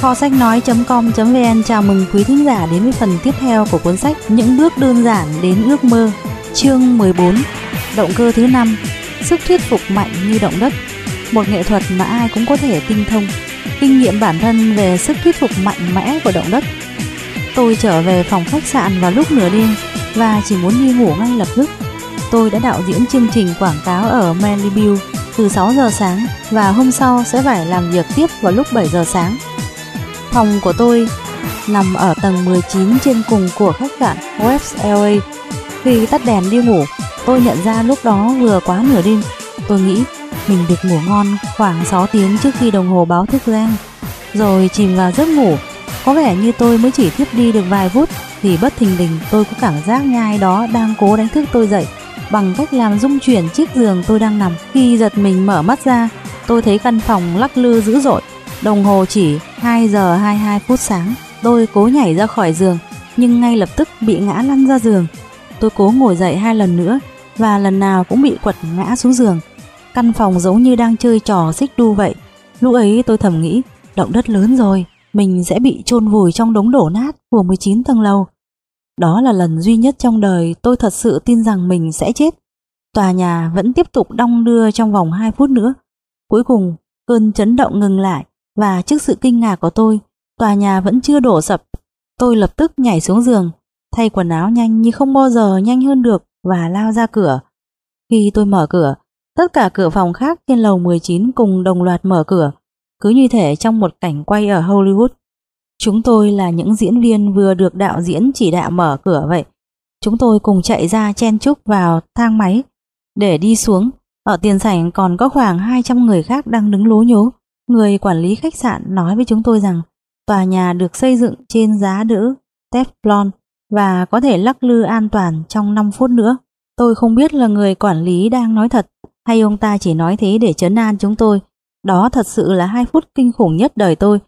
Kho sách nói.com.vn chào mừng quý thính giả đến với phần tiếp theo của cuốn sách Những bước đơn giản đến ước mơ. Chương 14. Động cơ thứ 5. Sức thuyết phục mạnh như động đất. Một nghệ thuật mà ai cũng có thể tinh thông. Kinh nghiệm bản thân về sức thuyết phục mạnh mẽ của động đất. Tôi trở về phòng khách sạn vào lúc nửa đêm và chỉ muốn đi ngủ ngay lập tức. Tôi đã đạo diễn chương trình quảng cáo ở Malibu từ 6 giờ sáng và hôm sau sẽ phải làm việc tiếp vào lúc 7 giờ sáng. Phòng của tôi nằm ở tầng 19 trên cùng của khách sạn West LA. Khi tắt đèn đi ngủ, tôi nhận ra lúc đó vừa quá nửa đêm. Tôi nghĩ mình được ngủ ngon khoảng 6 tiếng trước khi đồng hồ báo thức reng. Rồi chìm vào giấc ngủ. Có vẻ như tôi mới chỉ thiếp đi được vài phút thì bất thình lình tôi có cảm giác nhai đó đang cố đánh thức tôi dậy bằng cách làm rung chuyển chiếc giường tôi đang nằm. Khi giật mình mở mắt ra, tôi thấy căn phòng lắc lư dữ dội. Đồng hồ chỉ 2 giờ 22 phút sáng. Tôi cố nhảy ra khỏi giường, nhưng ngay lập tức bị ngã lăn ra giường. Tôi cố ngồi dậy hai lần nữa và lần nào cũng bị quật ngã xuống giường. Căn phòng giống như đang chơi trò xích đu vậy. Lúc ấy tôi thầm nghĩ, động đất lớn rồi, mình sẽ bị chôn vùi trong đống đổ nát của 19 tầng lầu. Đó là lần duy nhất trong đời tôi thật sự tin rằng mình sẽ chết. Tòa nhà vẫn tiếp tục đong đưa trong vòng 2 phút nữa. Cuối cùng, cơn chấn động ngừng lại và trước sự kinh ngạc của tôi, tòa nhà vẫn chưa đổ sập. Tôi lập tức nhảy xuống giường, thay quần áo nhanh như không bao giờ nhanh hơn được và lao ra cửa. Khi tôi mở cửa, tất cả cửa phòng khác trên lầu 19 cùng đồng loạt mở cửa, cứ như thể trong một cảnh quay ở Hollywood. Chúng tôi là những diễn viên vừa được đạo diễn chỉ đạo mở cửa vậy. Chúng tôi cùng chạy ra chen chúc vào thang máy để đi xuống. Ở tiền sảnh còn có khoảng 200 người khác đang đứng lố nhố. Người quản lý khách sạn nói với chúng tôi rằng tòa nhà được xây dựng trên giá đỡ Teflon và có thể lắc lư an toàn trong 5 phút nữa. Tôi không biết là người quản lý đang nói thật hay ông ta chỉ nói thế để chấn an chúng tôi. Đó thật sự là 2 phút kinh khủng nhất đời tôi.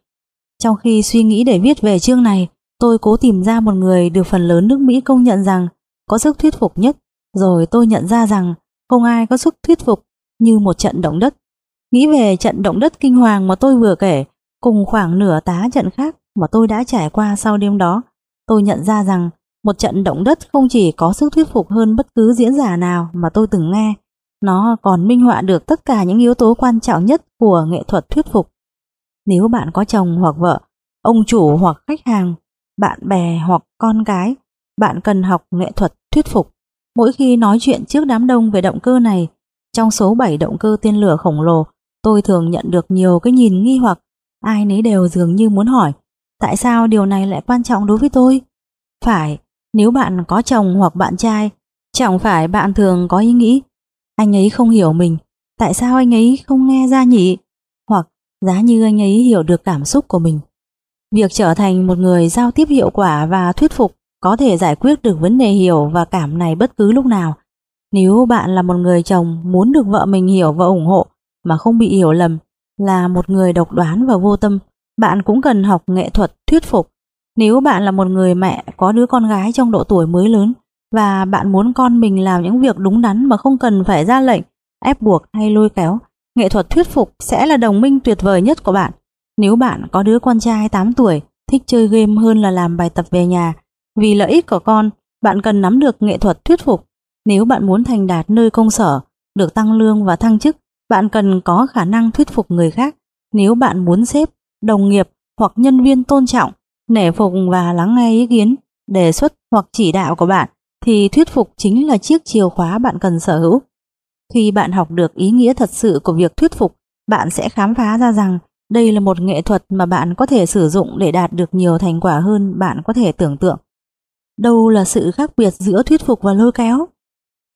Trong khi suy nghĩ để viết về chương này, tôi cố tìm ra một người được phần lớn nước Mỹ công nhận rằng có sức thuyết phục nhất. Rồi tôi nhận ra rằng không ai có sức thuyết phục như một trận động đất. Nghĩ về trận động đất kinh hoàng mà tôi vừa kể, cùng khoảng nửa tá trận khác mà tôi đã trải qua sau đêm đó, tôi nhận ra rằng một trận động đất không chỉ có sức thuyết phục hơn bất cứ diễn giả nào mà tôi từng nghe, nó còn minh họa được tất cả những yếu tố quan trọng nhất của nghệ thuật thuyết phục. Nếu bạn có chồng hoặc vợ, ông chủ hoặc khách hàng, bạn bè hoặc con cái, bạn cần học nghệ thuật thuyết phục. Mỗi khi nói chuyện trước đám đông về động cơ này, trong số 7 động cơ tên lửa khổng lồ, tôi thường nhận được nhiều cái nhìn nghi hoặc, ai nấy đều dường như muốn hỏi, tại sao điều này lại quan trọng đối với tôi? Phải, nếu bạn có chồng hoặc bạn trai, chẳng phải bạn thường có ý nghĩ, anh ấy không hiểu mình, tại sao anh ấy không nghe ra nhỉ? Hoặc giá như anh ấy hiểu được cảm xúc của mình. Việc trở thành một người giao tiếp hiệu quả và thuyết phục có thể giải quyết được vấn đề hiểu và cảm này bất cứ lúc nào. Nếu bạn là một người chồng muốn được vợ mình hiểu và ủng hộ mà không bị hiểu lầm, là một người độc đoán và vô tâm, bạn cũng cần học nghệ thuật thuyết phục. Nếu bạn là một người mẹ có đứa con gái trong độ tuổi mới lớn và bạn muốn con mình làm những việc đúng đắn mà không cần phải ra lệnh, ép buộc hay lôi kéo, nghệ thuật thuyết phục sẽ là đồng minh tuyệt vời nhất của bạn. Nếu bạn có đứa con trai 8 tuổi, thích chơi game hơn là làm bài tập về nhà, vì lợi ích của con, bạn cần nắm được nghệ thuật thuyết phục. Nếu bạn muốn thành đạt nơi công sở, được tăng lương và thăng chức, bạn cần có khả năng thuyết phục người khác. Nếu bạn muốn sếp, đồng nghiệp hoặc nhân viên tôn trọng, nể phục và lắng nghe ý kiến, đề xuất hoặc chỉ đạo của bạn, thì thuyết phục chính là chiếc chìa khóa bạn cần sở hữu. Khi bạn học được ý nghĩa thật sự của việc thuyết phục, bạn sẽ khám phá ra rằng đây là một nghệ thuật mà bạn có thể sử dụng để đạt được nhiều thành quả hơn bạn có thể tưởng tượng. Đâu là sự khác biệt giữa thuyết phục và lôi kéo?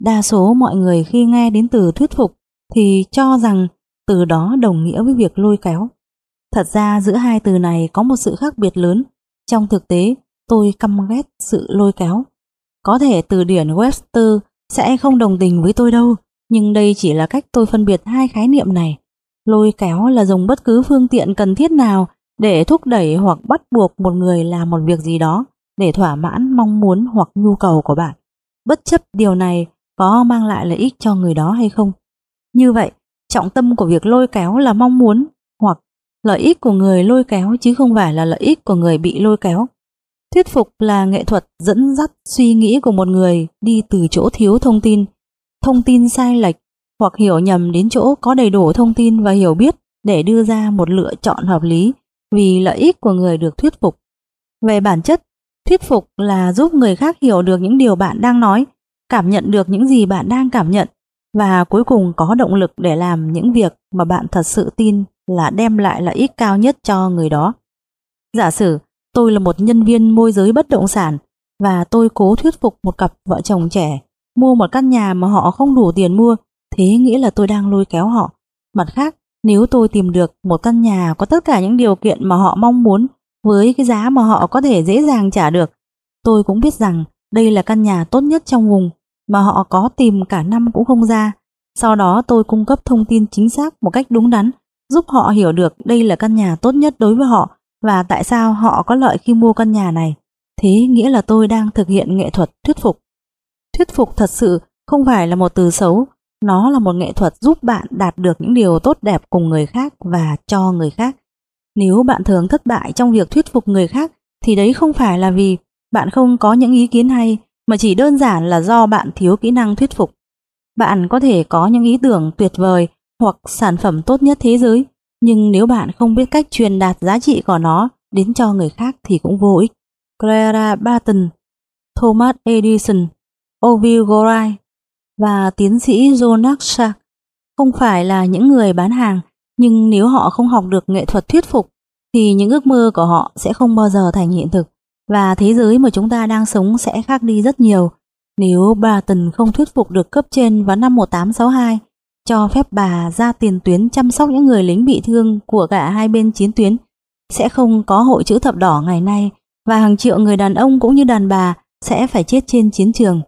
Đa số mọi người khi nghe đến từ thuyết phục thì cho rằng từ đó đồng nghĩa với việc lôi kéo. Thật ra giữa hai từ này có một sự khác biệt lớn. Trong thực tế, tôi căm ghét sự lôi kéo. Có thể từ điển Webster sẽ không đồng tình với tôi đâu, nhưng đây chỉ là cách tôi phân biệt hai khái niệm này. Lôi kéo là dùng bất cứ phương tiện cần thiết nào để thúc đẩy hoặc bắt buộc một người làm một việc gì đó để thỏa mãn mong muốn hoặc nhu cầu của bạn. Bất chấp điều này có mang lại lợi ích cho người đó hay không. Như vậy, trọng tâm của việc lôi kéo là mong muốn hoặc lợi ích của người lôi kéo chứ không phải là lợi ích của người bị lôi kéo. Thuyết phục là nghệ thuật dẫn dắt suy nghĩ của một người đi từ chỗ thiếu thông tin, thông tin sai lệch hoặc hiểu nhầm đến chỗ có đầy đủ thông tin và hiểu biết để đưa ra một lựa chọn hợp lý vì lợi ích của người được thuyết phục. Về bản chất, thuyết phục là giúp người khác hiểu được những điều bạn đang nói, cảm nhận được những gì bạn đang cảm nhận và cuối cùng có động lực để làm những việc mà bạn thật sự tin là đem lại lợi ích cao nhất cho người đó. Giả sử tôi là một nhân viên môi giới bất động sản và tôi cố thuyết phục một cặp vợ chồng trẻ mua một căn nhà mà họ không đủ tiền mua, thế nghĩa là tôi đang lôi kéo họ. Mặt khác, nếu tôi tìm được một căn nhà có tất cả những điều kiện mà họ mong muốn với cái giá mà họ có thể dễ dàng trả được, tôi cũng biết rằng đây là căn nhà tốt nhất trong vùng mà họ có tìm cả năm cũng không ra. Sau đó tôi cung cấp thông tin chính xác một cách đúng đắn, giúp họ hiểu được đây là căn nhà tốt nhất đối với họ và tại sao họ có lợi khi mua căn nhà này. Thế nghĩa là tôi đang thực hiện nghệ thuật thuyết phục. Thuyết phục thật sự không phải là một từ xấu, nó là một nghệ thuật giúp bạn đạt được những điều tốt đẹp cùng người khác và cho người khác. Nếu bạn thường thất bại trong việc thuyết phục người khác thì đấy không phải là vì bạn không có những ý kiến hay mà chỉ đơn giản là do bạn thiếu kỹ năng thuyết phục. Bạn có thể có những ý tưởng tuyệt vời hoặc sản phẩm tốt nhất thế giới, nhưng nếu bạn không biết cách truyền đạt giá trị của nó đến cho người khác thì cũng vô ích. Clara Barton, Thomas Edison, Orville Gorai và tiến sĩ Jonas Salk không phải là những người bán hàng, nhưng nếu họ không học được nghệ thuật thuyết phục thì những ước mơ của họ sẽ không bao giờ thành hiện thực và thế giới mà chúng ta đang sống sẽ khác đi rất nhiều. Nếu bà Tần không thuyết phục được cấp trên vào năm 1862 cho phép bà ra tiền tuyến chăm sóc những người lính bị thương của cả hai bên chiến tuyến, sẽ không có hội chữ thập đỏ ngày nay và hàng triệu người đàn ông cũng như đàn bà sẽ phải chết trên chiến trường.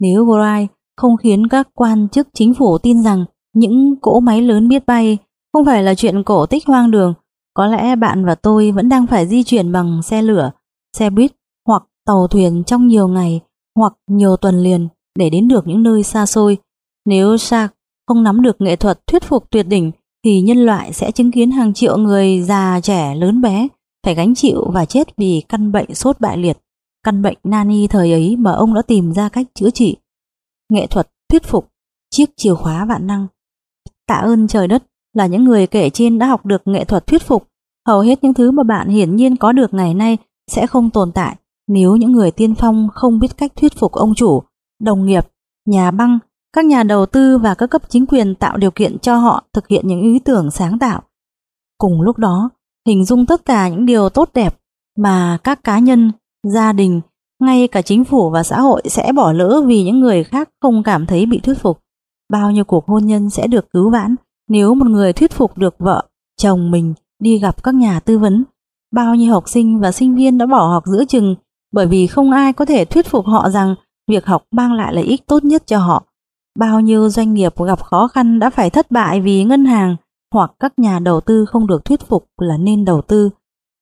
Nếu Wright không khiến các quan chức chính phủ tin rằng những cỗ máy lớn biết bay không phải là chuyện cổ tích hoang đường, có lẽ bạn và tôi vẫn đang phải di chuyển bằng xe lửa xe buýt hoặc tàu thuyền trong nhiều ngày hoặc nhiều tuần liền để đến được những nơi xa xôi. Nếu Shark không nắm được nghệ thuật thuyết phục tuyệt đỉnh thì nhân loại sẽ chứng kiến hàng triệu người già trẻ lớn bé phải gánh chịu và chết vì căn bệnh sốt bại liệt, căn bệnh nani thời ấy mà ông đã tìm ra cách chữa trị. Nghệ thuật thuyết phục, chiếc chìa khóa vạn năng. Tạ ơn trời đất là những người kể trên đã học được nghệ thuật thuyết phục. Hầu hết những thứ mà bạn hiển nhiên có được ngày nay sẽ không tồn tại nếu những người tiên phong không biết cách thuyết phục ông chủ, đồng nghiệp, nhà băng, các nhà đầu tư và các cấp chính quyền tạo điều kiện cho họ thực hiện những ý tưởng sáng tạo. Cùng lúc đó, hình dung tất cả những điều tốt đẹp mà các cá nhân, gia đình, ngay cả chính phủ và xã hội sẽ bỏ lỡ vì những người khác không cảm thấy bị thuyết phục. Bao nhiêu cuộc hôn nhân sẽ được cứu vãn nếu một người thuyết phục được vợ, chồng mình đi gặp các nhà tư vấn Bao nhiêu học sinh và sinh viên đã bỏ học giữa chừng bởi vì không ai có thể thuyết phục họ rằng việc học mang lại lợi ích tốt nhất cho họ. Bao nhiêu doanh nghiệp gặp khó khăn đã phải thất bại vì ngân hàng hoặc các nhà đầu tư không được thuyết phục là nên đầu tư.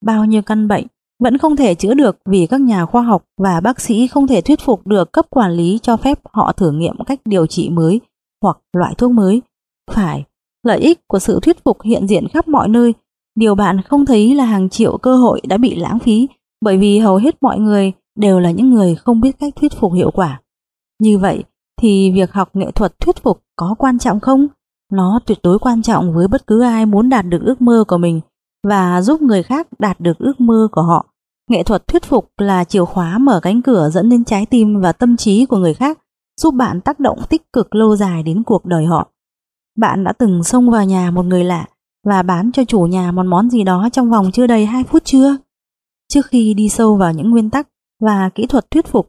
Bao nhiêu căn bệnh vẫn không thể chữa được vì các nhà khoa học và bác sĩ không thể thuyết phục được cấp quản lý cho phép họ thử nghiệm cách điều trị mới hoặc loại thuốc mới. Phải, lợi ích của sự thuyết phục hiện diện khắp mọi nơi Điều bạn không thấy là hàng triệu cơ hội đã bị lãng phí bởi vì hầu hết mọi người đều là những người không biết cách thuyết phục hiệu quả. Như vậy thì việc học nghệ thuật thuyết phục có quan trọng không? Nó tuyệt đối quan trọng với bất cứ ai muốn đạt được ước mơ của mình và giúp người khác đạt được ước mơ của họ. Nghệ thuật thuyết phục là chìa khóa mở cánh cửa dẫn đến trái tim và tâm trí của người khác, giúp bạn tác động tích cực lâu dài đến cuộc đời họ. Bạn đã từng xông vào nhà một người lạ và bán cho chủ nhà một món gì đó trong vòng chưa đầy 2 phút chưa? Trước khi đi sâu vào những nguyên tắc và kỹ thuật thuyết phục,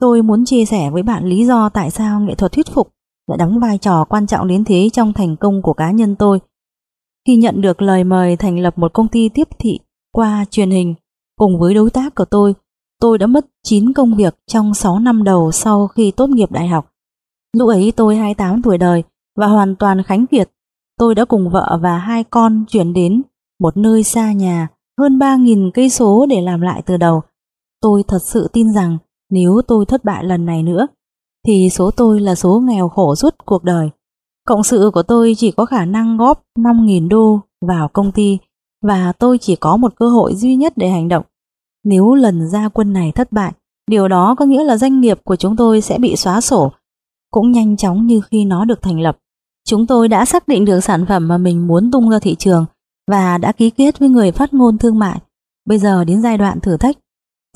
tôi muốn chia sẻ với bạn lý do tại sao nghệ thuật thuyết phục lại đóng vai trò quan trọng đến thế trong thành công của cá nhân tôi. Khi nhận được lời mời thành lập một công ty tiếp thị qua truyền hình cùng với đối tác của tôi, tôi đã mất 9 công việc trong 6 năm đầu sau khi tốt nghiệp đại học. Lúc ấy tôi 28 tuổi đời và hoàn toàn khánh kiệt tôi đã cùng vợ và hai con chuyển đến một nơi xa nhà hơn 3.000 cây số để làm lại từ đầu. Tôi thật sự tin rằng nếu tôi thất bại lần này nữa, thì số tôi là số nghèo khổ suốt cuộc đời. Cộng sự của tôi chỉ có khả năng góp 5.000 đô vào công ty và tôi chỉ có một cơ hội duy nhất để hành động. Nếu lần ra quân này thất bại, điều đó có nghĩa là doanh nghiệp của chúng tôi sẽ bị xóa sổ, cũng nhanh chóng như khi nó được thành lập. Chúng tôi đã xác định được sản phẩm mà mình muốn tung ra thị trường và đã ký kết với người phát ngôn thương mại. Bây giờ đến giai đoạn thử thách.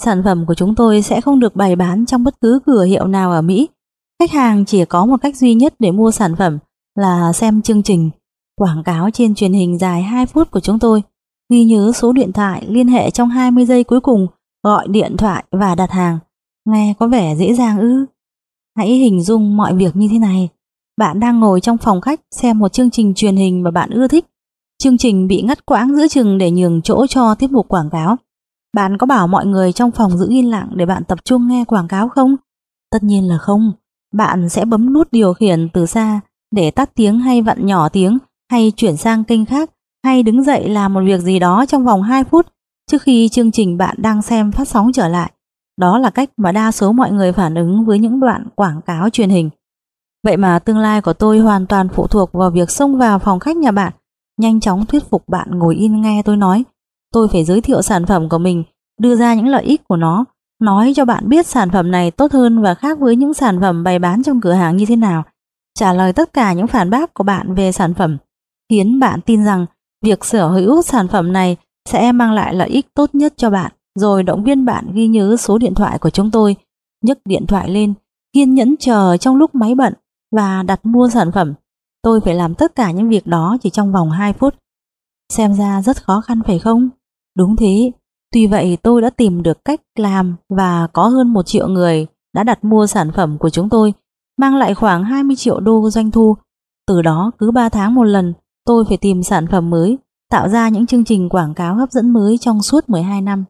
Sản phẩm của chúng tôi sẽ không được bày bán trong bất cứ cửa hiệu nào ở Mỹ. Khách hàng chỉ có một cách duy nhất để mua sản phẩm là xem chương trình quảng cáo trên truyền hình dài 2 phút của chúng tôi. Ghi nhớ số điện thoại liên hệ trong 20 giây cuối cùng, gọi điện thoại và đặt hàng. Nghe có vẻ dễ dàng ư? Hãy hình dung mọi việc như thế này. Bạn đang ngồi trong phòng khách xem một chương trình truyền hình mà bạn ưa thích. Chương trình bị ngắt quãng giữa chừng để nhường chỗ cho tiết mục quảng cáo. Bạn có bảo mọi người trong phòng giữ yên lặng để bạn tập trung nghe quảng cáo không? Tất nhiên là không. Bạn sẽ bấm nút điều khiển từ xa để tắt tiếng hay vặn nhỏ tiếng, hay chuyển sang kênh khác, hay đứng dậy làm một việc gì đó trong vòng 2 phút trước khi chương trình bạn đang xem phát sóng trở lại. Đó là cách mà đa số mọi người phản ứng với những đoạn quảng cáo truyền hình. Vậy mà tương lai của tôi hoàn toàn phụ thuộc vào việc xông vào phòng khách nhà bạn, nhanh chóng thuyết phục bạn ngồi yên nghe tôi nói. Tôi phải giới thiệu sản phẩm của mình, đưa ra những lợi ích của nó, nói cho bạn biết sản phẩm này tốt hơn và khác với những sản phẩm bày bán trong cửa hàng như thế nào, trả lời tất cả những phản bác của bạn về sản phẩm, khiến bạn tin rằng việc sở hữu sản phẩm này sẽ mang lại lợi ích tốt nhất cho bạn, rồi động viên bạn ghi nhớ số điện thoại của chúng tôi, nhấc điện thoại lên, kiên nhẫn chờ trong lúc máy bận và đặt mua sản phẩm. Tôi phải làm tất cả những việc đó chỉ trong vòng 2 phút. Xem ra rất khó khăn phải không? Đúng thế. Tuy vậy tôi đã tìm được cách làm và có hơn một triệu người đã đặt mua sản phẩm của chúng tôi, mang lại khoảng 20 triệu đô doanh thu. Từ đó cứ 3 tháng một lần, tôi phải tìm sản phẩm mới, tạo ra những chương trình quảng cáo hấp dẫn mới trong suốt 12 năm.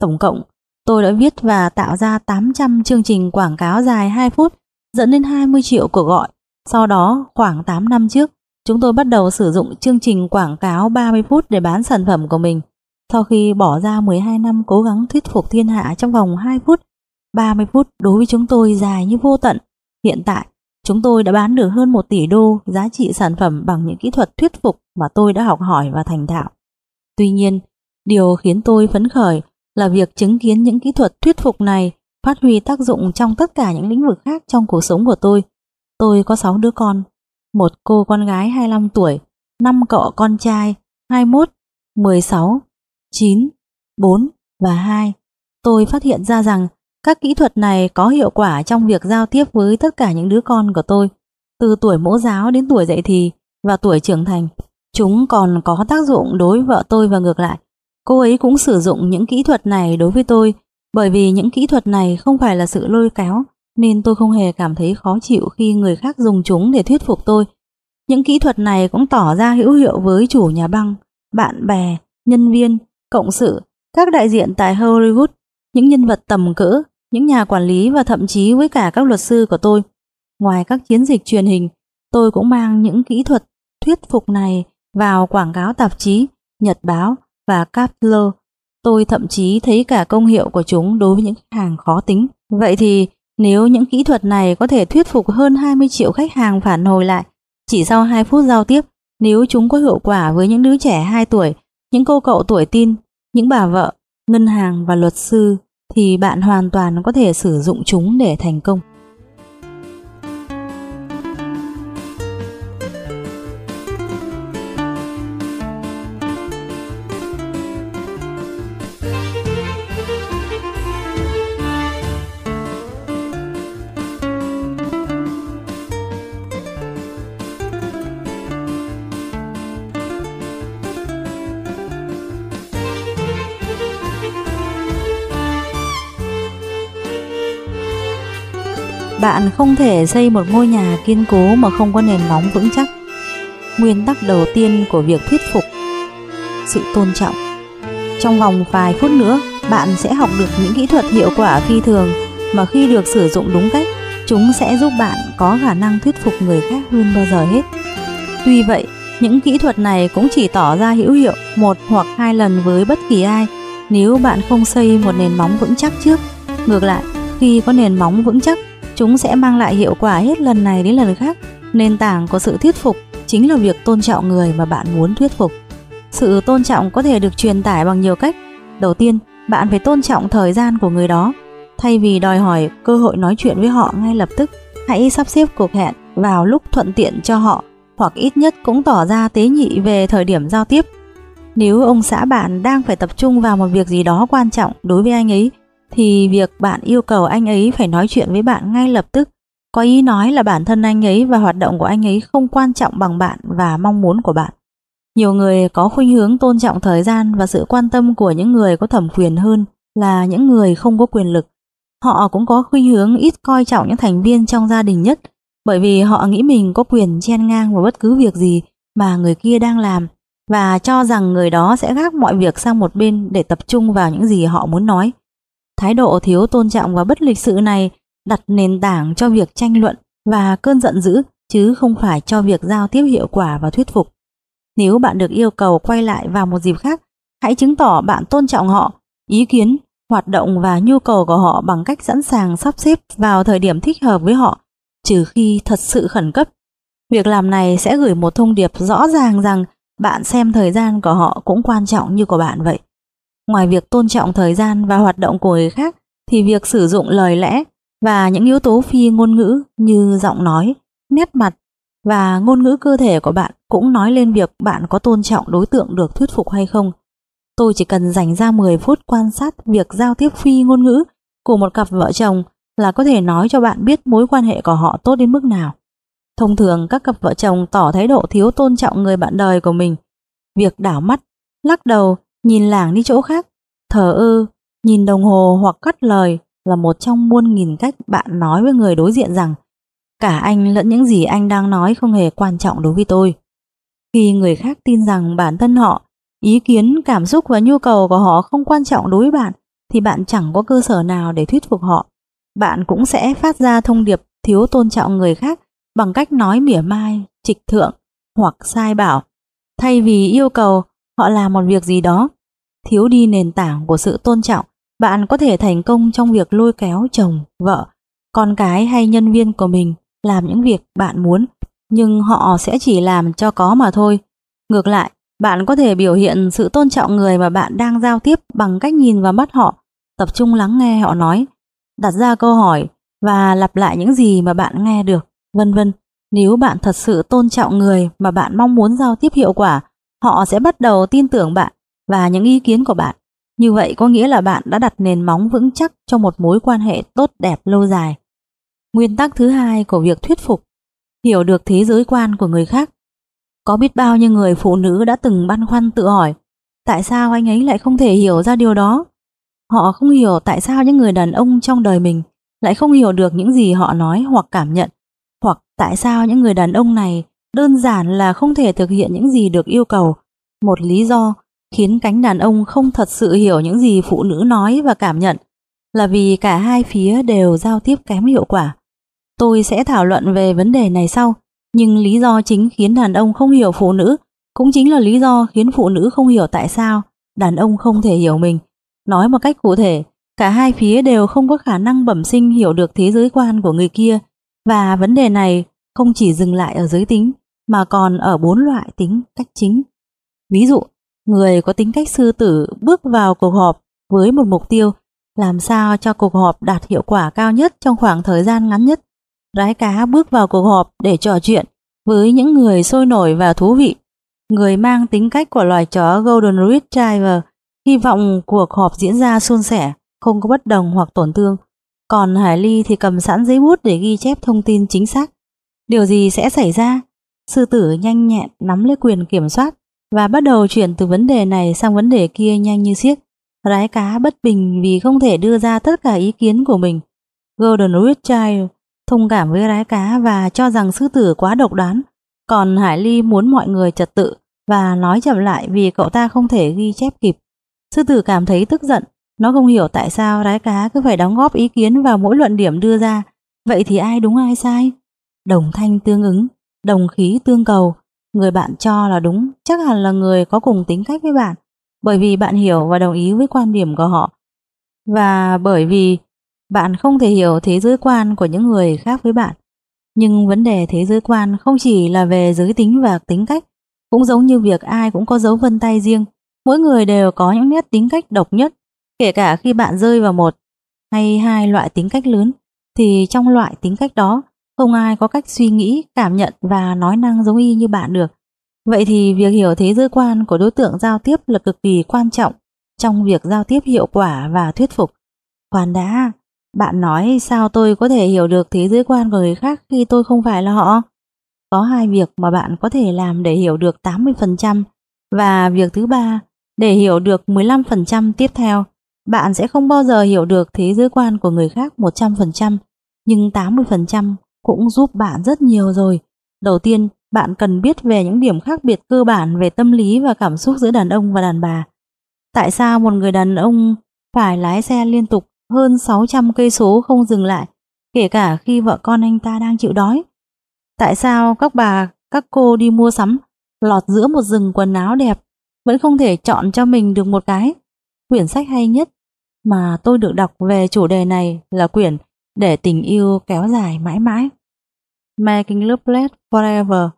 Tổng cộng, tôi đã viết và tạo ra 800 chương trình quảng cáo dài 2 phút dẫn đến 20 triệu cuộc gọi. Sau đó, khoảng 8 năm trước, chúng tôi bắt đầu sử dụng chương trình quảng cáo 30 phút để bán sản phẩm của mình. Sau khi bỏ ra 12 năm cố gắng thuyết phục thiên hạ trong vòng 2 phút, 30 phút đối với chúng tôi dài như vô tận. Hiện tại, chúng tôi đã bán được hơn 1 tỷ đô giá trị sản phẩm bằng những kỹ thuật thuyết phục mà tôi đã học hỏi và thành thạo. Tuy nhiên, điều khiến tôi phấn khởi là việc chứng kiến những kỹ thuật thuyết phục này phát huy tác dụng trong tất cả những lĩnh vực khác trong cuộc sống của tôi. Tôi có 6 đứa con, một cô con gái 25 tuổi, 5 cậu con trai 21, 16, 9, 4 và 2. Tôi phát hiện ra rằng các kỹ thuật này có hiệu quả trong việc giao tiếp với tất cả những đứa con của tôi, từ tuổi mẫu giáo đến tuổi dậy thì và tuổi trưởng thành. Chúng còn có tác dụng đối với vợ tôi và ngược lại. Cô ấy cũng sử dụng những kỹ thuật này đối với tôi bởi vì những kỹ thuật này không phải là sự lôi kéo nên tôi không hề cảm thấy khó chịu khi người khác dùng chúng để thuyết phục tôi. Những kỹ thuật này cũng tỏ ra hữu hiệu với chủ nhà băng, bạn bè, nhân viên, cộng sự, các đại diện tại Hollywood, những nhân vật tầm cỡ, những nhà quản lý và thậm chí với cả các luật sư của tôi. Ngoài các chiến dịch truyền hình, tôi cũng mang những kỹ thuật thuyết phục này vào quảng cáo tạp chí, nhật báo và Capler Tôi thậm chí thấy cả công hiệu của chúng đối với những khách hàng khó tính. Vậy thì nếu những kỹ thuật này có thể thuyết phục hơn 20 triệu khách hàng phản hồi lại chỉ sau 2 phút giao tiếp, nếu chúng có hiệu quả với những đứa trẻ 2 tuổi, những cô cậu tuổi tin, những bà vợ, ngân hàng và luật sư thì bạn hoàn toàn có thể sử dụng chúng để thành công. Bạn không thể xây một ngôi nhà kiên cố mà không có nền móng vững chắc. Nguyên tắc đầu tiên của việc thuyết phục sự tôn trọng. Trong vòng vài phút nữa, bạn sẽ học được những kỹ thuật hiệu quả phi thường mà khi được sử dụng đúng cách, chúng sẽ giúp bạn có khả năng thuyết phục người khác hơn bao giờ hết. Tuy vậy, những kỹ thuật này cũng chỉ tỏ ra hữu hiệu một hoặc hai lần với bất kỳ ai nếu bạn không xây một nền móng vững chắc trước. Ngược lại, khi có nền móng vững chắc, Chúng sẽ mang lại hiệu quả hết lần này đến lần khác. Nền tảng của sự thuyết phục chính là việc tôn trọng người mà bạn muốn thuyết phục. Sự tôn trọng có thể được truyền tải bằng nhiều cách. Đầu tiên, bạn phải tôn trọng thời gian của người đó. Thay vì đòi hỏi cơ hội nói chuyện với họ ngay lập tức, hãy sắp xếp cuộc hẹn vào lúc thuận tiện cho họ hoặc ít nhất cũng tỏ ra tế nhị về thời điểm giao tiếp. Nếu ông xã bạn đang phải tập trung vào một việc gì đó quan trọng đối với anh ấy, thì việc bạn yêu cầu anh ấy phải nói chuyện với bạn ngay lập tức có ý nói là bản thân anh ấy và hoạt động của anh ấy không quan trọng bằng bạn và mong muốn của bạn. Nhiều người có khuynh hướng tôn trọng thời gian và sự quan tâm của những người có thẩm quyền hơn là những người không có quyền lực. Họ cũng có khuynh hướng ít coi trọng những thành viên trong gia đình nhất, bởi vì họ nghĩ mình có quyền chen ngang vào bất cứ việc gì mà người kia đang làm và cho rằng người đó sẽ gác mọi việc sang một bên để tập trung vào những gì họ muốn nói. Thái độ thiếu tôn trọng và bất lịch sự này đặt nền tảng cho việc tranh luận và cơn giận dữ chứ không phải cho việc giao tiếp hiệu quả và thuyết phục. Nếu bạn được yêu cầu quay lại vào một dịp khác, hãy chứng tỏ bạn tôn trọng họ, ý kiến, hoạt động và nhu cầu của họ bằng cách sẵn sàng sắp xếp vào thời điểm thích hợp với họ, trừ khi thật sự khẩn cấp. Việc làm này sẽ gửi một thông điệp rõ ràng rằng bạn xem thời gian của họ cũng quan trọng như của bạn vậy. Ngoài việc tôn trọng thời gian và hoạt động của người khác, thì việc sử dụng lời lẽ và những yếu tố phi ngôn ngữ như giọng nói, nét mặt và ngôn ngữ cơ thể của bạn cũng nói lên việc bạn có tôn trọng đối tượng được thuyết phục hay không. Tôi chỉ cần dành ra 10 phút quan sát việc giao tiếp phi ngôn ngữ của một cặp vợ chồng là có thể nói cho bạn biết mối quan hệ của họ tốt đến mức nào. Thông thường các cặp vợ chồng tỏ thái độ thiếu tôn trọng người bạn đời của mình. Việc đảo mắt, lắc đầu, nhìn lảng đi chỗ khác, thở ơ, nhìn đồng hồ hoặc cắt lời là một trong muôn nghìn cách bạn nói với người đối diện rằng cả anh lẫn những gì anh đang nói không hề quan trọng đối với tôi. Khi người khác tin rằng bản thân họ, ý kiến, cảm xúc và nhu cầu của họ không quan trọng đối với bạn, thì bạn chẳng có cơ sở nào để thuyết phục họ. Bạn cũng sẽ phát ra thông điệp thiếu tôn trọng người khác bằng cách nói mỉa mai, trịch thượng hoặc sai bảo. Thay vì yêu cầu họ làm một việc gì đó, thiếu đi nền tảng của sự tôn trọng bạn có thể thành công trong việc lôi kéo chồng, vợ, con cái hay nhân viên của mình làm những việc bạn muốn, nhưng họ sẽ chỉ làm cho có mà thôi. Ngược lại, bạn có thể biểu hiện sự tôn trọng người mà bạn đang giao tiếp bằng cách nhìn vào mắt họ, tập trung lắng nghe họ nói, đặt ra câu hỏi và lặp lại những gì mà bạn nghe được, vân vân. Nếu bạn thật sự tôn trọng người mà bạn mong muốn giao tiếp hiệu quả, họ sẽ bắt đầu tin tưởng bạn và những ý kiến của bạn. Như vậy có nghĩa là bạn đã đặt nền móng vững chắc cho một mối quan hệ tốt đẹp lâu dài. Nguyên tắc thứ hai của việc thuyết phục, hiểu được thế giới quan của người khác. Có biết bao nhiêu người phụ nữ đã từng băn khoăn tự hỏi, tại sao anh ấy lại không thể hiểu ra điều đó? Họ không hiểu tại sao những người đàn ông trong đời mình lại không hiểu được những gì họ nói hoặc cảm nhận, hoặc tại sao những người đàn ông này đơn giản là không thể thực hiện những gì được yêu cầu. Một lý do khiến cánh đàn ông không thật sự hiểu những gì phụ nữ nói và cảm nhận là vì cả hai phía đều giao tiếp kém hiệu quả. Tôi sẽ thảo luận về vấn đề này sau, nhưng lý do chính khiến đàn ông không hiểu phụ nữ cũng chính là lý do khiến phụ nữ không hiểu tại sao đàn ông không thể hiểu mình. Nói một cách cụ thể, cả hai phía đều không có khả năng bẩm sinh hiểu được thế giới quan của người kia và vấn đề này không chỉ dừng lại ở giới tính mà còn ở bốn loại tính cách chính. Ví dụ, Người có tính cách sư tử bước vào cuộc họp với một mục tiêu làm sao cho cuộc họp đạt hiệu quả cao nhất trong khoảng thời gian ngắn nhất. Rái cá bước vào cuộc họp để trò chuyện với những người sôi nổi và thú vị. Người mang tính cách của loài chó Golden Retriever hy vọng cuộc họp diễn ra suôn sẻ, không có bất đồng hoặc tổn thương. Còn Hải Ly thì cầm sẵn giấy bút để ghi chép thông tin chính xác. Điều gì sẽ xảy ra? Sư tử nhanh nhẹn nắm lấy quyền kiểm soát và bắt đầu chuyển từ vấn đề này sang vấn đề kia nhanh như xiếc. Rái cá bất bình vì không thể đưa ra tất cả ý kiến của mình. Golden Retriever thông cảm với rái cá và cho rằng sư tử quá độc đoán, còn Hải Ly muốn mọi người trật tự và nói chậm lại vì cậu ta không thể ghi chép kịp. Sư tử cảm thấy tức giận, nó không hiểu tại sao rái cá cứ phải đóng góp ý kiến vào mỗi luận điểm đưa ra. Vậy thì ai đúng ai sai? Đồng thanh tương ứng, đồng khí tương cầu, người bạn cho là đúng chắc hẳn là người có cùng tính cách với bạn, bởi vì bạn hiểu và đồng ý với quan điểm của họ. Và bởi vì bạn không thể hiểu thế giới quan của những người khác với bạn. Nhưng vấn đề thế giới quan không chỉ là về giới tính và tính cách, Cũng giống như việc ai cũng có dấu vân tay riêng, mỗi người đều có những nét tính cách độc nhất, kể cả khi bạn rơi vào một hay hai loại tính cách lớn, thì trong loại tính cách đó, không ai có cách suy nghĩ, cảm nhận và nói năng giống y như bạn được. Vậy thì việc hiểu thế giới quan của đối tượng giao tiếp là cực kỳ quan trọng trong việc giao tiếp hiệu quả và thuyết phục. Khoan đã, bạn nói sao tôi có thể hiểu được thế giới quan của người khác khi tôi không phải là họ? Có hai việc mà bạn có thể làm để hiểu được 80% và việc thứ ba để hiểu được 15% tiếp theo. Bạn sẽ không bao giờ hiểu được thế giới quan của người khác 100%, nhưng 80% cũng giúp bạn rất nhiều rồi. Đầu tiên, bạn cần biết về những điểm khác biệt cơ bản về tâm lý và cảm xúc giữa đàn ông và đàn bà. Tại sao một người đàn ông phải lái xe liên tục hơn 600 cây số không dừng lại, kể cả khi vợ con anh ta đang chịu đói? Tại sao các bà, các cô đi mua sắm, lọt giữa một rừng quần áo đẹp, vẫn không thể chọn cho mình được một cái? Quyển sách hay nhất mà tôi được đọc về chủ đề này là quyển Để tình yêu kéo dài mãi mãi. Making Love Forever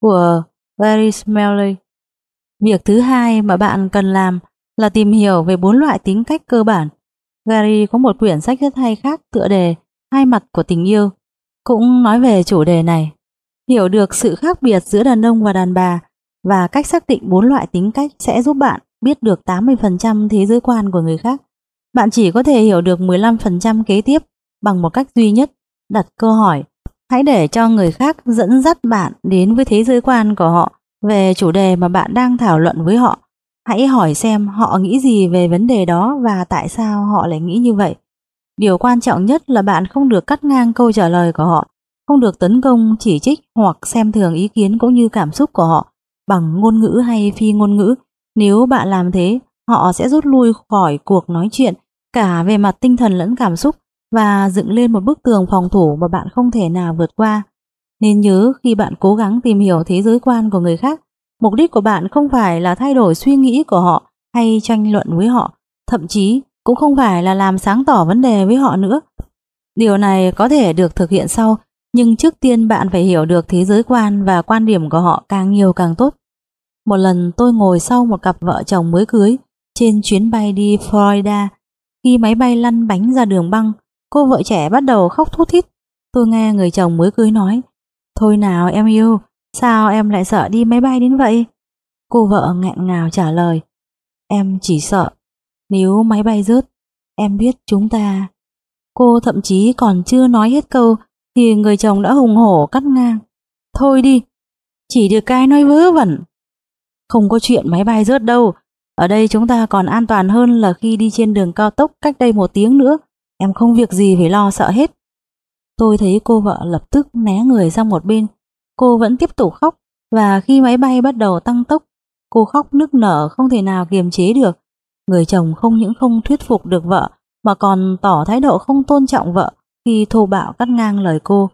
của Gary Smalley. Việc thứ hai mà bạn cần làm là tìm hiểu về bốn loại tính cách cơ bản. Gary có một quyển sách rất hay khác tựa đề Hai mặt của tình yêu, cũng nói về chủ đề này. Hiểu được sự khác biệt giữa đàn ông và đàn bà và cách xác định bốn loại tính cách sẽ giúp bạn biết được 80% thế giới quan của người khác. Bạn chỉ có thể hiểu được 15% kế tiếp bằng một cách duy nhất, đặt câu hỏi. Hãy để cho người khác dẫn dắt bạn đến với thế giới quan của họ về chủ đề mà bạn đang thảo luận với họ. Hãy hỏi xem họ nghĩ gì về vấn đề đó và tại sao họ lại nghĩ như vậy. Điều quan trọng nhất là bạn không được cắt ngang câu trả lời của họ, không được tấn công, chỉ trích hoặc xem thường ý kiến cũng như cảm xúc của họ bằng ngôn ngữ hay phi ngôn ngữ. Nếu bạn làm thế, họ sẽ rút lui khỏi cuộc nói chuyện cả về mặt tinh thần lẫn cảm xúc và dựng lên một bức tường phòng thủ mà bạn không thể nào vượt qua. Nên nhớ khi bạn cố gắng tìm hiểu thế giới quan của người khác, mục đích của bạn không phải là thay đổi suy nghĩ của họ hay tranh luận với họ, thậm chí cũng không phải là làm sáng tỏ vấn đề với họ nữa. Điều này có thể được thực hiện sau, nhưng trước tiên bạn phải hiểu được thế giới quan và quan điểm của họ càng nhiều càng tốt. Một lần tôi ngồi sau một cặp vợ chồng mới cưới trên chuyến bay đi Florida. Khi máy bay lăn bánh ra đường băng, cô vợ trẻ bắt đầu khóc thút thít. Tôi nghe người chồng mới cưới nói, Thôi nào em yêu, sao em lại sợ đi máy bay đến vậy? Cô vợ nghẹn ngào trả lời, Em chỉ sợ, nếu máy bay rớt, em biết chúng ta. Cô thậm chí còn chưa nói hết câu, thì người chồng đã hùng hổ cắt ngang. Thôi đi, chỉ được cái nói vớ vẩn. Không có chuyện máy bay rớt đâu, ở đây chúng ta còn an toàn hơn là khi đi trên đường cao tốc cách đây một tiếng nữa. Em không việc gì phải lo sợ hết. Tôi thấy cô vợ lập tức né người sang một bên. Cô vẫn tiếp tục khóc và khi máy bay bắt đầu tăng tốc, cô khóc nức nở không thể nào kiềm chế được. Người chồng không những không thuyết phục được vợ mà còn tỏ thái độ không tôn trọng vợ khi thô bạo cắt ngang lời cô.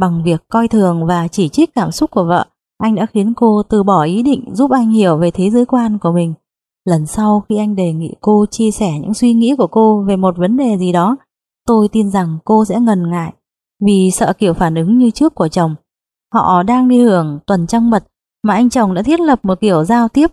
Bằng việc coi thường và chỉ trích cảm xúc của vợ, anh đã khiến cô từ bỏ ý định giúp anh hiểu về thế giới quan của mình. Lần sau khi anh đề nghị cô chia sẻ những suy nghĩ của cô về một vấn đề gì đó, tôi tin rằng cô sẽ ngần ngại vì sợ kiểu phản ứng như trước của chồng. Họ đang đi hưởng tuần trăng mật mà anh chồng đã thiết lập một kiểu giao tiếp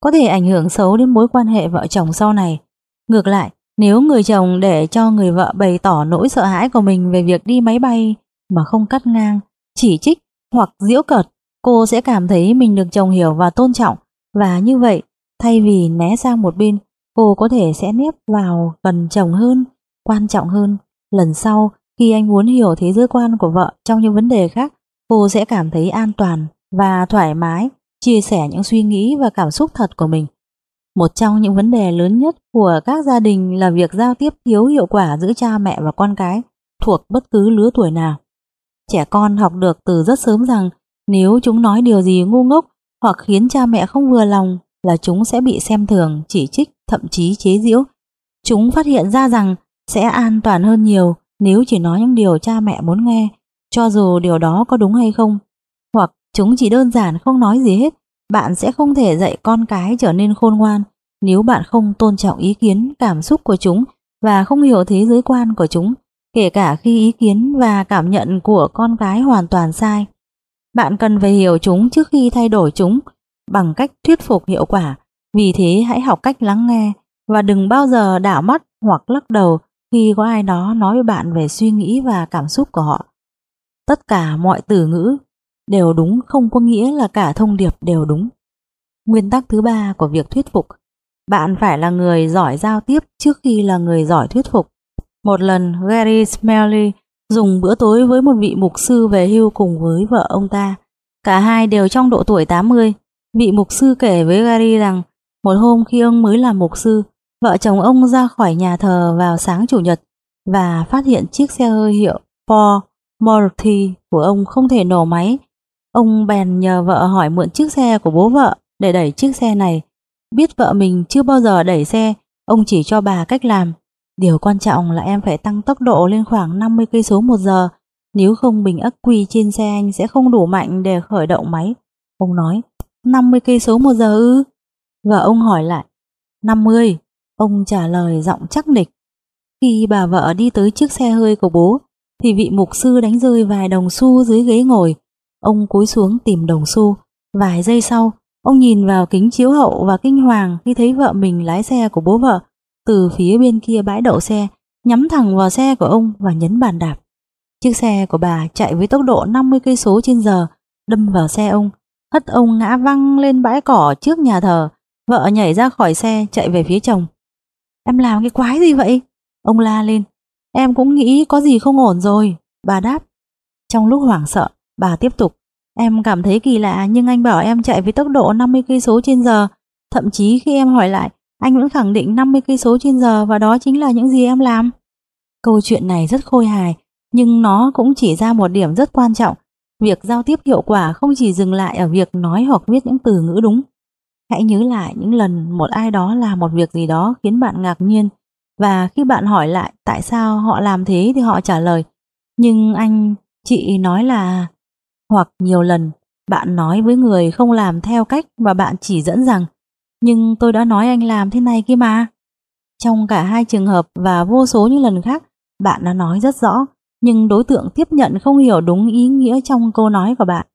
có thể ảnh hưởng xấu đến mối quan hệ vợ chồng sau này. Ngược lại, nếu người chồng để cho người vợ bày tỏ nỗi sợ hãi của mình về việc đi máy bay mà không cắt ngang, chỉ trích hoặc giễu cợt, cô sẽ cảm thấy mình được chồng hiểu và tôn trọng và như vậy, thay vì né sang một bên, cô có thể sẽ nếp vào gần chồng hơn, quan trọng hơn. Lần sau, khi anh muốn hiểu thế giới quan của vợ trong những vấn đề khác, cô sẽ cảm thấy an toàn và thoải mái chia sẻ những suy nghĩ và cảm xúc thật của mình. Một trong những vấn đề lớn nhất của các gia đình là việc giao tiếp thiếu hiệu quả giữa cha mẹ và con cái thuộc bất cứ lứa tuổi nào. Trẻ con học được từ rất sớm rằng nếu chúng nói điều gì ngu ngốc hoặc khiến cha mẹ không vừa lòng là chúng sẽ bị xem thường, chỉ trích, thậm chí chế giễu. Chúng phát hiện ra rằng sẽ an toàn hơn nhiều nếu chỉ nói những điều cha mẹ muốn nghe, cho dù điều đó có đúng hay không. Hoặc chúng chỉ đơn giản không nói gì hết, bạn sẽ không thể dạy con cái trở nên khôn ngoan nếu bạn không tôn trọng ý kiến, cảm xúc của chúng và không hiểu thế giới quan của chúng, kể cả khi ý kiến và cảm nhận của con cái hoàn toàn sai. Bạn cần phải hiểu chúng trước khi thay đổi chúng bằng cách thuyết phục hiệu quả. Vì thế, hãy học cách lắng nghe và đừng bao giờ đảo mắt hoặc lắc đầu khi có ai đó nói với bạn về suy nghĩ và cảm xúc của họ. Tất cả mọi từ ngữ đều đúng, không có nghĩa là cả thông điệp đều đúng. Nguyên tắc thứ ba của việc thuyết phục bạn phải là người giỏi giao tiếp trước khi là người giỏi thuyết phục. Một lần, Gary Smalley dùng bữa tối với một vị mục sư về hưu cùng với vợ ông ta. Cả hai đều trong độ tuổi 80. Vị mục sư kể với Gary rằng một hôm khi ông mới làm mục sư, vợ chồng ông ra khỏi nhà thờ vào sáng chủ nhật và phát hiện chiếc xe hơi hiệu Ford Morty của ông không thể nổ máy. Ông bèn nhờ vợ hỏi mượn chiếc xe của bố vợ để đẩy chiếc xe này. Biết vợ mình chưa bao giờ đẩy xe, ông chỉ cho bà cách làm. Điều quan trọng là em phải tăng tốc độ lên khoảng 50 cây số một giờ, nếu không bình ắc quy trên xe anh sẽ không đủ mạnh để khởi động máy. Ông nói, 50 cây số một giờ ư? Và ông hỏi lại, 50. Ông trả lời giọng chắc nịch. Khi bà vợ đi tới chiếc xe hơi của bố, thì vị mục sư đánh rơi vài đồng xu dưới ghế ngồi. Ông cúi xuống tìm đồng xu. Vài giây sau, ông nhìn vào kính chiếu hậu và kinh hoàng khi thấy vợ mình lái xe của bố vợ từ phía bên kia bãi đậu xe, nhắm thẳng vào xe của ông và nhấn bàn đạp. Chiếc xe của bà chạy với tốc độ 50 cây số trên giờ, đâm vào xe ông, hất ông ngã văng lên bãi cỏ trước nhà thờ. Vợ nhảy ra khỏi xe chạy về phía chồng. Em làm cái quái gì vậy? Ông la lên. Em cũng nghĩ có gì không ổn rồi. Bà đáp. Trong lúc hoảng sợ, bà tiếp tục. Em cảm thấy kỳ lạ nhưng anh bảo em chạy với tốc độ 50 cây số trên giờ. Thậm chí khi em hỏi lại, anh vẫn khẳng định 50 cây số trên giờ và đó chính là những gì em làm. Câu chuyện này rất khôi hài, nhưng nó cũng chỉ ra một điểm rất quan trọng. Việc giao tiếp hiệu quả không chỉ dừng lại ở việc nói hoặc viết những từ ngữ đúng. Hãy nhớ lại những lần một ai đó làm một việc gì đó khiến bạn ngạc nhiên và khi bạn hỏi lại tại sao họ làm thế thì họ trả lời nhưng anh, chị nói là hoặc nhiều lần bạn nói với người không làm theo cách mà bạn chỉ dẫn rằng nhưng tôi đã nói anh làm thế này kia mà. Trong cả hai trường hợp và vô số những lần khác, bạn đã nói rất rõ, nhưng đối tượng tiếp nhận không hiểu đúng ý nghĩa trong câu nói của bạn.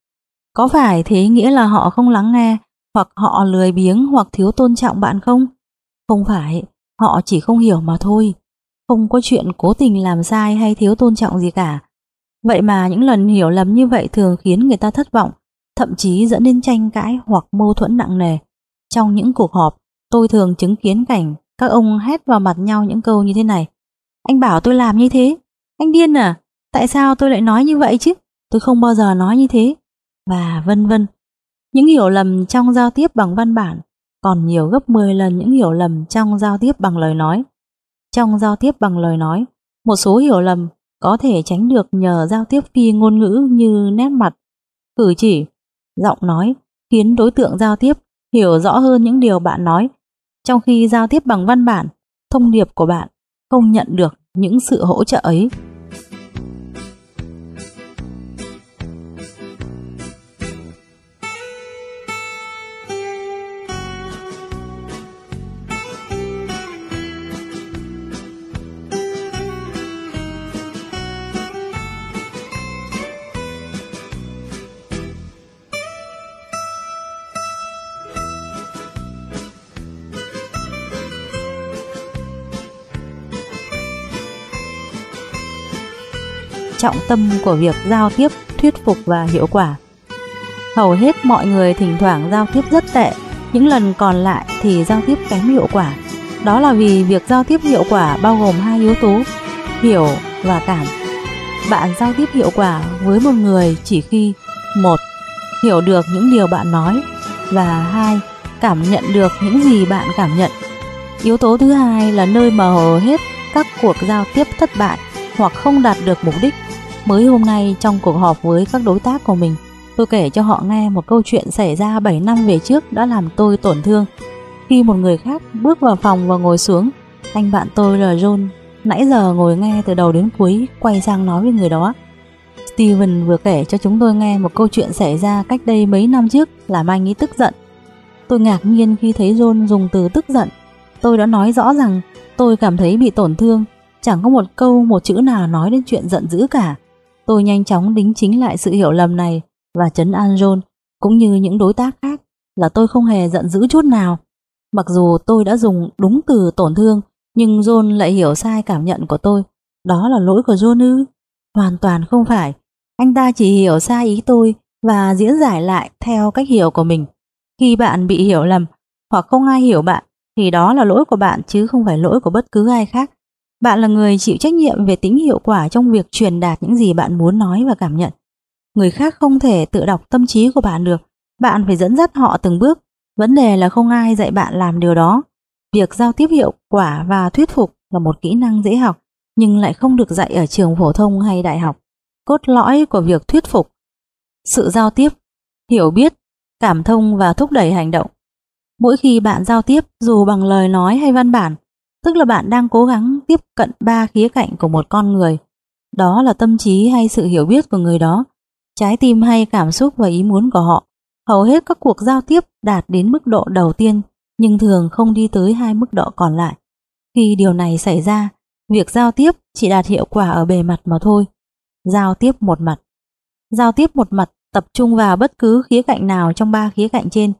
Có phải thế nghĩa là họ không lắng nghe, hoặc họ lười biếng hoặc thiếu tôn trọng bạn không? Không phải, họ chỉ không hiểu mà thôi. Không có chuyện cố tình làm sai hay thiếu tôn trọng gì cả. Vậy mà những lần hiểu lầm như vậy thường khiến người ta thất vọng, thậm chí dẫn đến tranh cãi hoặc mâu thuẫn nặng nề. Trong những cuộc họp, tôi thường chứng kiến cảnh các ông hét vào mặt nhau những câu như thế này. Anh bảo tôi làm như thế. Anh điên à? Tại sao tôi lại nói như vậy chứ? Tôi không bao giờ nói như thế. Và vân vân. Những hiểu lầm trong giao tiếp bằng văn bản còn nhiều gấp 10 lần những hiểu lầm trong giao tiếp bằng lời nói. Trong giao tiếp bằng lời nói, một số hiểu lầm có thể tránh được nhờ giao tiếp phi ngôn ngữ như nét mặt, cử chỉ, giọng nói, khiến đối tượng giao tiếp hiểu rõ hơn những điều bạn nói, trong khi giao tiếp bằng văn bản, thông điệp của bạn không nhận được những sự hỗ trợ ấy. Trọng tâm của việc giao tiếp thuyết phục và hiệu quả. Hầu hết mọi người thỉnh thoảng giao tiếp rất tệ, những lần còn lại thì giao tiếp kém hiệu quả. Đó là vì việc giao tiếp hiệu quả bao gồm hai yếu tố, hiểu và cảm. Bạn giao tiếp hiệu quả với một người chỉ khi một Hiểu được những điều bạn nói và hai Cảm nhận được những gì bạn cảm nhận. Yếu tố thứ hai là nơi mà hầu hết các cuộc giao tiếp thất bại hoặc không đạt được mục đích Mới hôm nay trong cuộc họp với các đối tác của mình, tôi kể cho họ nghe một câu chuyện xảy ra 7 năm về trước đã làm tôi tổn thương. Khi một người khác bước vào phòng và ngồi xuống, anh bạn tôi là John, nãy giờ ngồi nghe từ đầu đến cuối, quay sang nói với người đó. Steven vừa kể cho chúng tôi nghe một câu chuyện xảy ra cách đây mấy năm trước làm anh ấy tức giận. Tôi ngạc nhiên khi thấy John dùng từ tức giận. Tôi đã nói rõ rằng tôi cảm thấy bị tổn thương, chẳng có một câu một chữ nào nói đến chuyện giận dữ cả. Tôi nhanh chóng đính chính lại sự hiểu lầm này và chấn an John cũng như những đối tác khác là tôi không hề giận dữ chút nào. Mặc dù tôi đã dùng đúng từ tổn thương, nhưng John lại hiểu sai cảm nhận của tôi. Đó là lỗi của John ư? Hoàn toàn không phải. Anh ta chỉ hiểu sai ý tôi và diễn giải lại theo cách hiểu của mình. Khi bạn bị hiểu lầm hoặc không ai hiểu bạn thì đó là lỗi của bạn chứ không phải lỗi của bất cứ ai khác. Bạn là người chịu trách nhiệm về tính hiệu quả trong việc truyền đạt những gì bạn muốn nói và cảm nhận. Người khác không thể tự đọc tâm trí của bạn được, bạn phải dẫn dắt họ từng bước. Vấn đề là không ai dạy bạn làm điều đó. Việc giao tiếp hiệu quả và thuyết phục là một kỹ năng dễ học, nhưng lại không được dạy ở trường phổ thông hay đại học. Cốt lõi của việc thuyết phục Sự giao tiếp, hiểu biết, cảm thông và thúc đẩy hành động. Mỗi khi bạn giao tiếp dù bằng lời nói hay văn bản, tức là bạn đang cố gắng tiếp cận ba khía cạnh của một con người. Đó là tâm trí hay sự hiểu biết của người đó, trái tim hay cảm xúc và ý muốn của họ. Hầu hết các cuộc giao tiếp đạt đến mức độ đầu tiên nhưng thường không đi tới hai mức độ còn lại. Khi điều này xảy ra, việc giao tiếp chỉ đạt hiệu quả ở bề mặt mà thôi. Giao tiếp một mặt Giao tiếp một mặt tập trung vào bất cứ khía cạnh nào trong ba khía cạnh trên.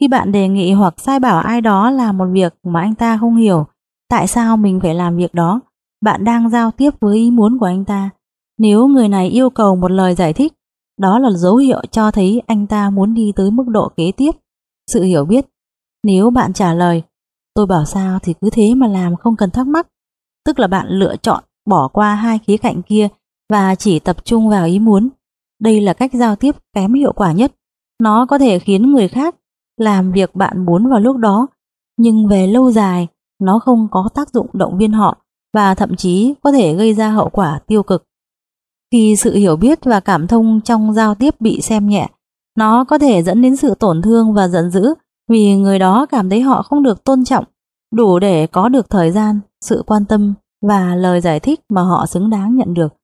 Khi bạn đề nghị hoặc sai bảo ai đó làm một việc mà anh ta không hiểu tại sao mình phải làm việc đó, bạn đang giao tiếp với ý muốn của anh ta. Nếu người này yêu cầu một lời giải thích, đó là dấu hiệu cho thấy anh ta muốn đi tới mức độ kế tiếp, sự hiểu biết. Nếu bạn trả lời, tôi bảo sao thì cứ thế mà làm không cần thắc mắc, tức là bạn lựa chọn bỏ qua hai khía cạnh kia và chỉ tập trung vào ý muốn. Đây là cách giao tiếp kém hiệu quả nhất. Nó có thể khiến người khác làm việc bạn muốn vào lúc đó, nhưng về lâu dài, nó không có tác dụng động viên họ và thậm chí có thể gây ra hậu quả tiêu cực. Khi sự hiểu biết và cảm thông trong giao tiếp bị xem nhẹ, nó có thể dẫn đến sự tổn thương và giận dữ vì người đó cảm thấy họ không được tôn trọng, đủ để có được thời gian, sự quan tâm và lời giải thích mà họ xứng đáng nhận được.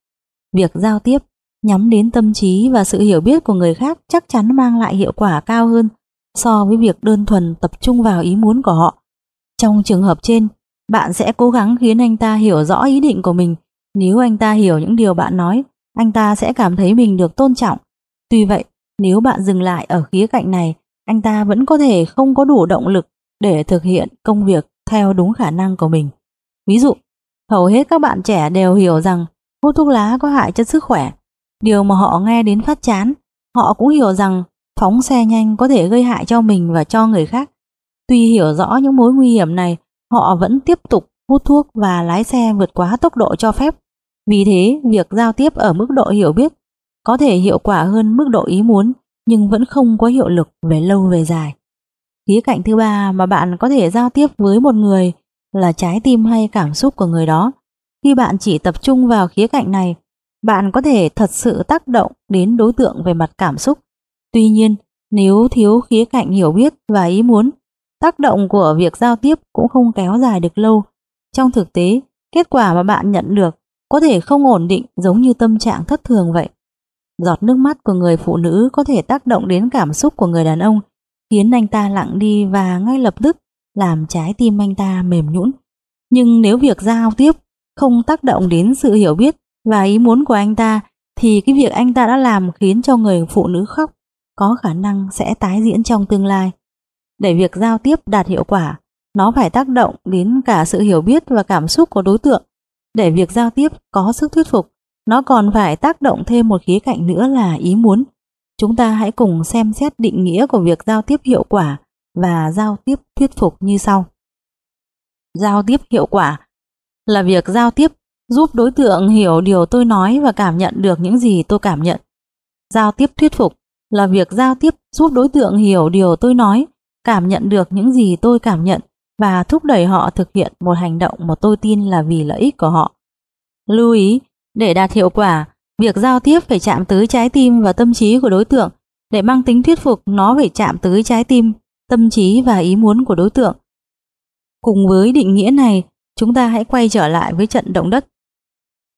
Việc giao tiếp nhắm đến tâm trí và sự hiểu biết của người khác chắc chắn mang lại hiệu quả cao hơn so với việc đơn thuần tập trung vào ý muốn của họ. Trong trường hợp trên, bạn sẽ cố gắng khiến anh ta hiểu rõ ý định của mình. Nếu anh ta hiểu những điều bạn nói, anh ta sẽ cảm thấy mình được tôn trọng. Tuy vậy, nếu bạn dừng lại ở khía cạnh này, anh ta vẫn có thể không có đủ động lực để thực hiện công việc theo đúng khả năng của mình. Ví dụ, hầu hết các bạn trẻ đều hiểu rằng hút thuốc lá có hại cho sức khỏe. Điều mà họ nghe đến phát chán, họ cũng hiểu rằng phóng xe nhanh có thể gây hại cho mình và cho người khác. Tuy hiểu rõ những mối nguy hiểm này, họ vẫn tiếp tục hút thuốc và lái xe vượt quá tốc độ cho phép. Vì thế, việc giao tiếp ở mức độ hiểu biết có thể hiệu quả hơn mức độ ý muốn nhưng vẫn không có hiệu lực về lâu về dài. Khía cạnh thứ ba mà bạn có thể giao tiếp với một người là trái tim hay cảm xúc của người đó. Khi bạn chỉ tập trung vào khía cạnh này, bạn có thể thật sự tác động đến đối tượng về mặt cảm xúc. Tuy nhiên, nếu thiếu khía cạnh hiểu biết và ý muốn, tác động của việc giao tiếp cũng không kéo dài được lâu. Trong thực tế, kết quả mà bạn nhận được có thể không ổn định giống như tâm trạng thất thường vậy. Giọt nước mắt của người phụ nữ có thể tác động đến cảm xúc của người đàn ông, khiến anh ta lặng đi và ngay lập tức làm trái tim anh ta mềm nhũn. Nhưng nếu việc giao tiếp không tác động đến sự hiểu biết và ý muốn của anh ta, thì cái việc anh ta đã làm khiến cho người phụ nữ khóc có khả năng sẽ tái diễn trong tương lai. Để việc giao tiếp đạt hiệu quả, nó phải tác động đến cả sự hiểu biết và cảm xúc của đối tượng. Để việc giao tiếp có sức thuyết phục, nó còn phải tác động thêm một khía cạnh nữa là ý muốn. Chúng ta hãy cùng xem xét định nghĩa của việc giao tiếp hiệu quả và giao tiếp thuyết phục như sau. Giao tiếp hiệu quả là việc giao tiếp giúp đối tượng hiểu điều tôi nói và cảm nhận được những gì tôi cảm nhận. Giao tiếp thuyết phục là việc giao tiếp giúp đối tượng hiểu điều tôi nói, cảm nhận được những gì tôi cảm nhận và thúc đẩy họ thực hiện một hành động mà tôi tin là vì lợi ích của họ. Lưu ý, để đạt hiệu quả, việc giao tiếp phải chạm tới trái tim và tâm trí của đối tượng. Để mang tính thuyết phục, nó phải chạm tới trái tim, tâm trí và ý muốn của đối tượng. Cùng với định nghĩa này, chúng ta hãy quay trở lại với trận động đất.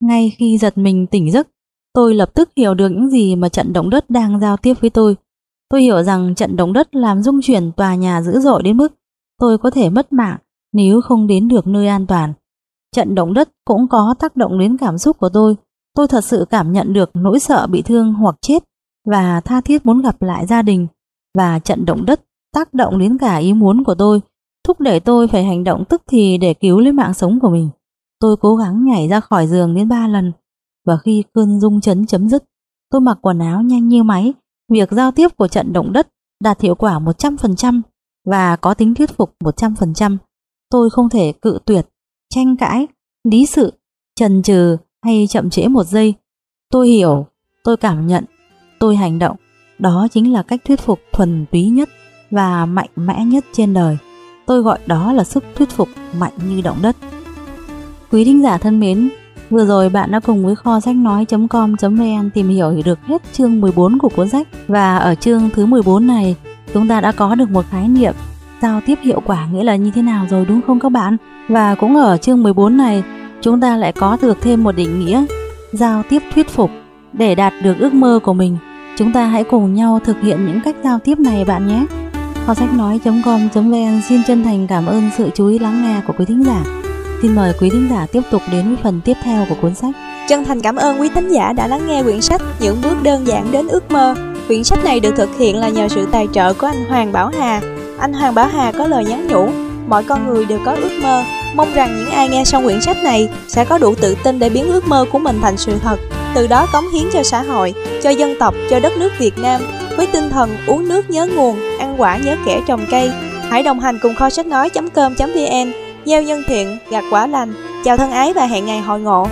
Ngay khi giật mình tỉnh giấc, tôi lập tức hiểu được những gì mà trận động đất đang giao tiếp với tôi. Tôi hiểu rằng trận động đất làm rung chuyển tòa nhà dữ dội đến mức tôi có thể mất mạng nếu không đến được nơi an toàn. Trận động đất cũng có tác động đến cảm xúc của tôi. Tôi thật sự cảm nhận được nỗi sợ bị thương hoặc chết và tha thiết muốn gặp lại gia đình. Và trận động đất tác động đến cả ý muốn của tôi, thúc đẩy tôi phải hành động tức thì để cứu lấy mạng sống của mình. Tôi cố gắng nhảy ra khỏi giường đến ba lần, và khi cơn rung chấn chấm dứt, tôi mặc quần áo nhanh như máy. Việc giao tiếp của trận động đất đạt hiệu quả 100% và có tính thuyết phục 100%. Tôi không thể cự tuyệt, tranh cãi, lý sự, chần chừ hay chậm trễ một giây. Tôi hiểu, tôi cảm nhận, tôi hành động. Đó chính là cách thuyết phục thuần túy nhất và mạnh mẽ nhất trên đời. Tôi gọi đó là sức thuyết phục mạnh như động đất. Quý thính giả thân mến, vừa rồi bạn đã cùng với kho sách nói.com.vn tìm hiểu được hết chương 14 của cuốn sách và ở chương thứ 14 này, chúng ta đã có được một khái niệm giao tiếp hiệu quả nghĩa là như thế nào rồi, đúng không các bạn? Và cũng ở chương 14 này, chúng ta lại có được thêm một định nghĩa giao tiếp thuyết phục để đạt được ước mơ của mình. Chúng ta hãy cùng nhau thực hiện những cách giao tiếp này bạn nhé. Kho sách nói.com.vn xin chân thành cảm ơn sự chú ý lắng nghe của quý thính giả. Xin mời quý thính giả tiếp tục đến với phần tiếp theo của cuốn sách. Chân thành cảm ơn quý thính giả đã lắng nghe quyển sách Những bước đơn giản đến ước mơ. Quyển sách này được thực hiện là nhờ sự tài trợ của anh Hoàng Bảo Hà. Anh Hoàng Bảo Hà có lời nhắn nhủ, mọi con người đều có ước mơ. Mong rằng những ai nghe xong quyển sách này sẽ có đủ tự tin để biến ước mơ của mình thành sự thật, từ đó cống hiến cho xã hội, cho dân tộc, cho đất nước Việt Nam với tinh thần uống nước nhớ nguồn, ăn quả nhớ kẻ trồng cây. Hãy đồng hành cùng kho sách nói.com.vn gieo nhân thiện, gặt quả lành. Chào thân ái và hẹn ngày hội ngộ.